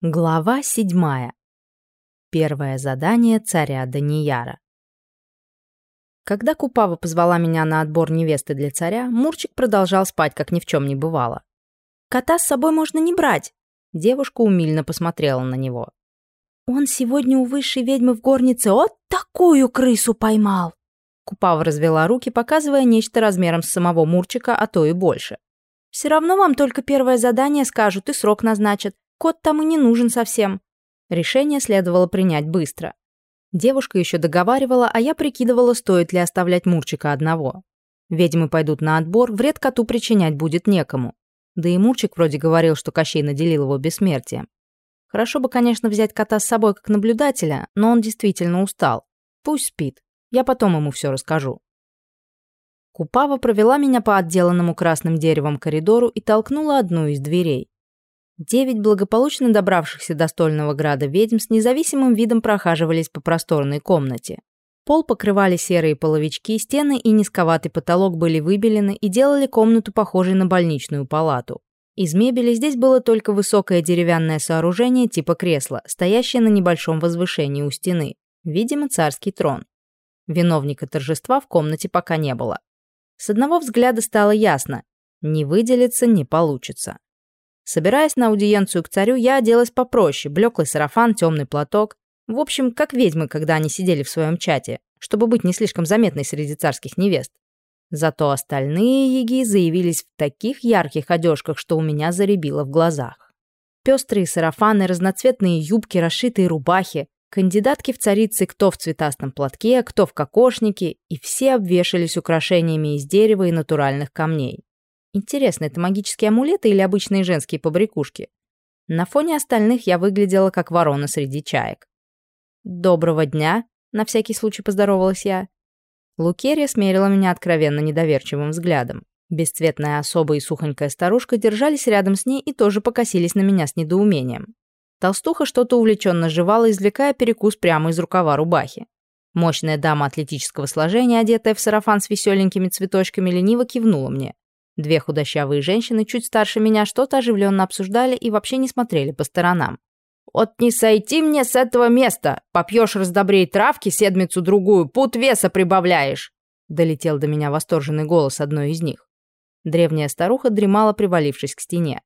Глава седьмая. Первое задание царя Данияра. Когда Купава позвала меня на отбор невесты для царя, Мурчик продолжал спать, как ни в чем не бывало. «Кота с собой можно не брать!» Девушка умильно посмотрела на него. «Он сегодня у высшей ведьмы в горнице вот такую крысу поймал!» Купава развела руки, показывая нечто размером с самого Мурчика, а то и больше. «Все равно вам только первое задание скажут и срок назначат. Кот там и не нужен совсем. Решение следовало принять быстро. Девушка еще договаривала, а я прикидывала, стоит ли оставлять Мурчика одного. Ведьмы пойдут на отбор, вред коту причинять будет некому. Да и Мурчик вроде говорил, что Кощей наделил его бессмертием. Хорошо бы, конечно, взять кота с собой как наблюдателя, но он действительно устал. Пусть спит. Я потом ему все расскажу. Купава провела меня по отделанному красным деревом коридору и толкнула одну из дверей. Девять благополучно добравшихся до стольного града ведьм с независимым видом прохаживались по просторной комнате. Пол покрывали серые половички, стены и низковатый потолок были выбелены и делали комнату похожей на больничную палату. Из мебели здесь было только высокое деревянное сооружение типа кресла, стоящее на небольшом возвышении у стены. Видимо, царский трон. Виновника торжества в комнате пока не было. С одного взгляда стало ясно – не выделиться не получится. Собираясь на аудиенцию к царю, я оделась попроще, блеклый сарафан, темный платок. В общем, как ведьмы, когда они сидели в своем чате, чтобы быть не слишком заметной среди царских невест. Зато остальные яги заявились в таких ярких одежках, что у меня заребило в глазах. Пестрые сарафаны, разноцветные юбки, расшитые рубахи, кандидатки в царицы кто в цветастом платке, кто в кокошнике, и все обвешались украшениями из дерева и натуральных камней. Интересно, это магические амулеты или обычные женские побрякушки? На фоне остальных я выглядела как ворона среди чаек. «Доброго дня!» — на всякий случай поздоровалась я. Лукерия смерила меня откровенно недоверчивым взглядом. Бесцветная особа и сухонькая старушка держались рядом с ней и тоже покосились на меня с недоумением. Толстуха что-то увлеченно жевала, извлекая перекус прямо из рукава рубахи. Мощная дама атлетического сложения, одетая в сарафан с веселенькими цветочками, лениво кивнула мне. Две худощавые женщины, чуть старше меня, что-то оживленно обсуждали и вообще не смотрели по сторонам. «Вот не сойти мне с этого места! Попьешь раздобрей травки, седмицу-другую, пут веса прибавляешь!» Долетел до меня восторженный голос одной из них. Древняя старуха дремала, привалившись к стене.